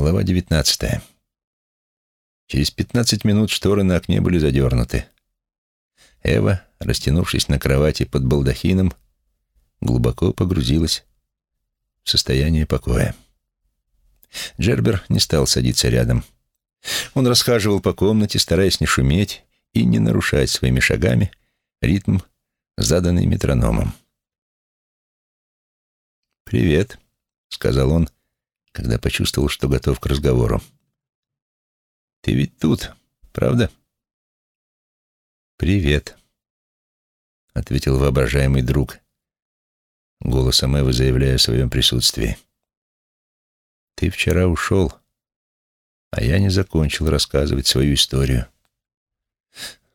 Глава девятнадцатая. Через пятнадцать минут шторы на окне были задернуты. Эва, растянувшись на кровати под балдахином, глубоко погрузилась в состояние покоя. Джербер не стал садиться рядом. Он расхаживал по комнате, стараясь не шуметь и не нарушать своими шагами ритм, заданный метрономом. «Привет», — сказал он, когда почувствовал, что готов к разговору. «Ты ведь тут, правда?» «Привет», — ответил воображаемый друг, голосом Эвы заявляя о своем присутствии. «Ты вчера ушел, а я не закончил рассказывать свою историю».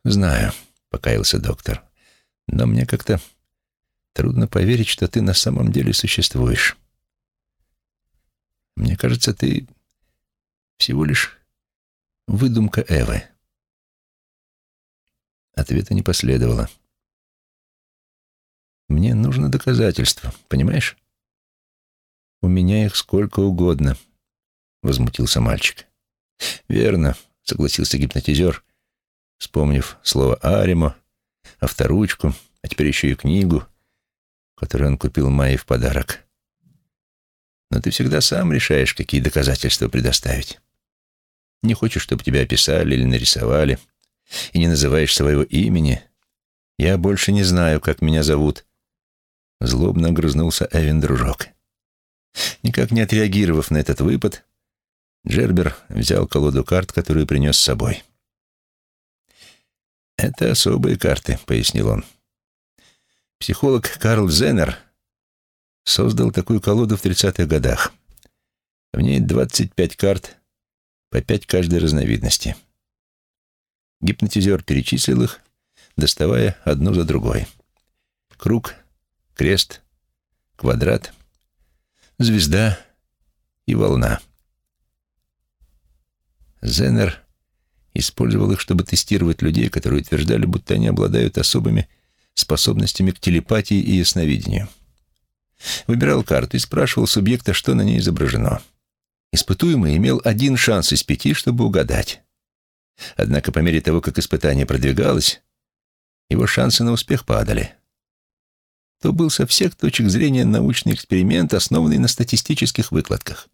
«Знаю», — покаялся доктор, — «но мне как-то трудно поверить, что ты на самом деле существуешь. Мне кажется, ты всего лишь выдумка Эвы». Ответа не последовало. Мне нужно доказательство, понимаешь? У меня их сколько угодно, возмутился мальчик. Верно, согласился гипнотизер, вспомнив слово Аримо, авторучку, а теперь еще и книгу, которую он купил Майе в подарок. Но ты всегда сам решаешь, какие доказательства предоставить. Не хочешь, чтобы тебя описали или нарисовали, и не называешь своего имени. Я больше не знаю, как меня зовут, Злобно огрызнулся Эвин дружок. Никак не отреагировав на этот выпад, Джербер взял колоду карт, которую принес с собой. «Это особые карты», — пояснил он. Психолог Карл Зеннер создал такую колоду в 30-х годах. В ней 25 карт, по 5 каждой разновидности. Гипнотизер перечислил их, доставая одну за другой. Круг — крест, квадрат, звезда и волна. Зеннер использовал их, чтобы тестировать людей, которые утверждали, будто они обладают особыми способностями к телепатии и ясновидению. Выбирал карту и спрашивал субъекта, что на ней изображено. Испытуемый имел один шанс из пяти, чтобы угадать. Однако по мере того, как испытание продвигалось, его шансы на успех падали то был со всех точек зрения научный эксперимент, основанный на статистических выкладках.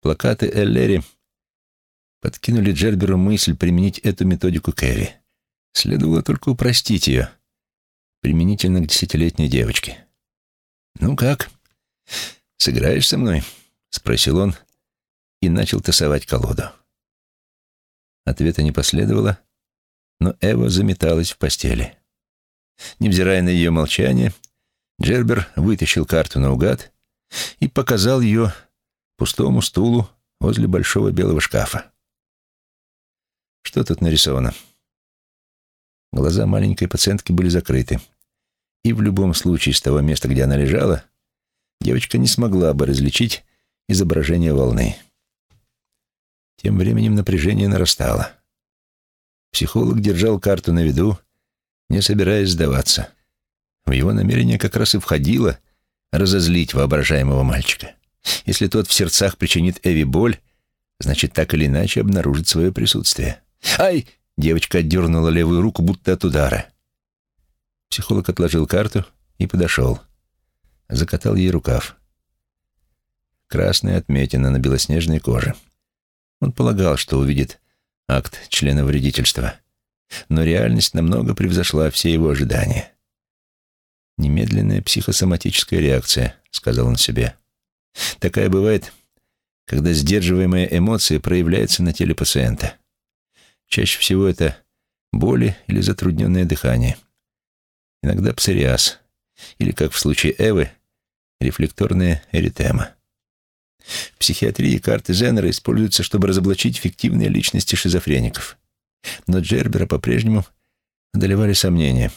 Плакаты Эллери подкинули Джерберу мысль применить эту методику Кэрри. Следовало только упростить ее, применительно к десятилетней девочке. «Ну как, сыграешь со мной?» — спросил он и начал тасовать колоду. Ответа не последовало, но Эва заметалась в постели. Невзирая на ее молчание, Джербер вытащил карту наугад и показал ее пустому стулу возле большого белого шкафа. Что тут нарисовано? Глаза маленькой пациентки были закрыты, и в любом случае с того места, где она лежала, девочка не смогла бы различить изображение волны. Тем временем напряжение нарастало. Психолог держал карту на виду, не собираясь сдаваться. В его намерение как раз и входило разозлить воображаемого мальчика. Если тот в сердцах причинит Эви боль, значит, так или иначе обнаружит свое присутствие. «Ай!» — девочка отдернула левую руку, будто от удара. Психолог отложил карту и подошел. Закатал ей рукав. Красная отметина на белоснежной коже. Он полагал, что увидит акт члена вредительства но реальность намного превзошла все его ожидания. «Немедленная психосоматическая реакция», — сказал он себе. «Такая бывает, когда сдерживаемая эмоция проявляется на теле пациента. Чаще всего это боли или затрудненное дыхание. Иногда псориаз, или, как в случае Эвы, рефлекторная эритема. В психиатрии карты Зеннера используются, чтобы разоблачить фиктивные личности шизофреников но Джербера по-прежнему одолевали сомнения.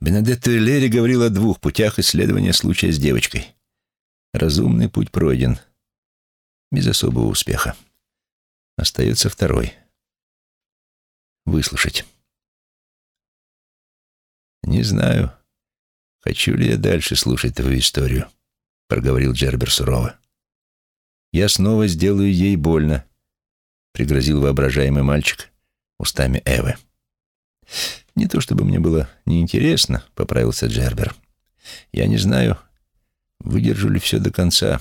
Бенедетто Лерри говорил о двух путях исследования случая с девочкой. Разумный путь пройден. Без особого успеха. Остается второй. Выслушать. «Не знаю, хочу ли я дальше слушать твою историю», — проговорил Джербер сурово. я снова сделаю ей больно», — пригрозил воображаемый мальчик устами Эвы. «Не то чтобы мне было неинтересно», — поправился Джербер. «Я не знаю, выдержу ли все до конца,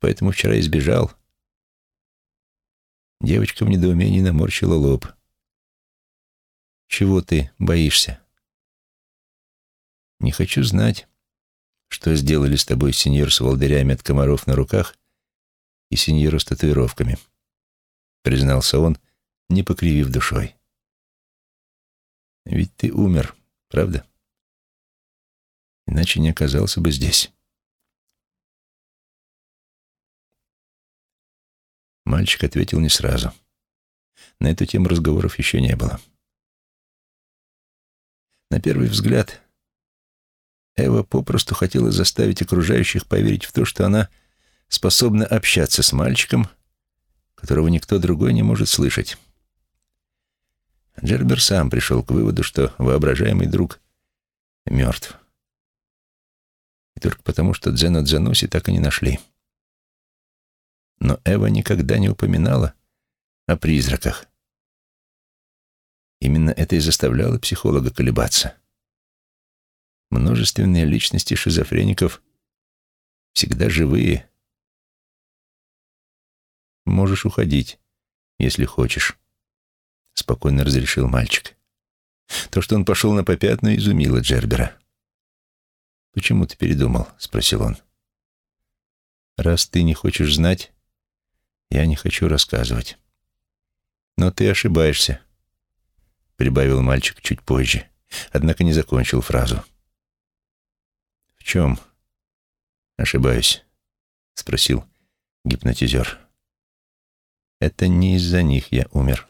поэтому вчера избежал». Девочка в недоумении наморщила лоб. «Чего ты боишься?» «Не хочу знать, что сделали с тобой сеньор с волдырями от комаров на руках и сеньор с татуировками», — признался он, не покривив душой. «Ведь ты умер, правда? Иначе не оказался бы здесь». Мальчик ответил не сразу. На эту тему разговоров еще не было. На первый взгляд, Эва попросту хотела заставить окружающих поверить в то, что она способна общаться с мальчиком, которого никто другой не может слышать. Джербер сам пришел к выводу, что воображаемый друг мертв. И только потому, что Дзена Дзануси так и не нашли. Но Эва никогда не упоминала о призраках. Именно это и заставляло психолога колебаться. Множественные личности шизофреников всегда живые. «Можешь уходить, если хочешь», — спокойно разрешил мальчик. То, что он пошел на попятную, изумило Джербера. «Почему ты передумал?» — спросил он. «Раз ты не хочешь знать, я не хочу рассказывать. Но ты ошибаешься, прибавил мальчик чуть позже, однако не закончил фразу. В чем ошибаюсь? спросил гипнотизер. Это не из-за них я умер.